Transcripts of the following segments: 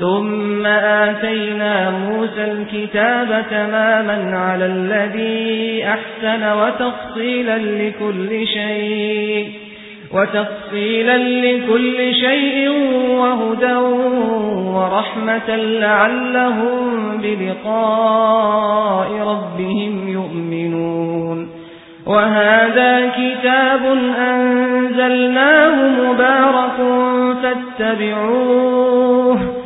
ثم آتينا موسى الكتاب تماما على الذي أحسن وتفصيلا لكل شيء وتفصيلا لكل شيء وهدى ورحمة لعلهم بلقاء ربهم يؤمنون. وهذا كتاب أنزلناه مبارك فاتبعوه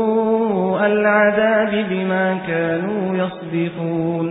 العذاب بما كانوا يصدفون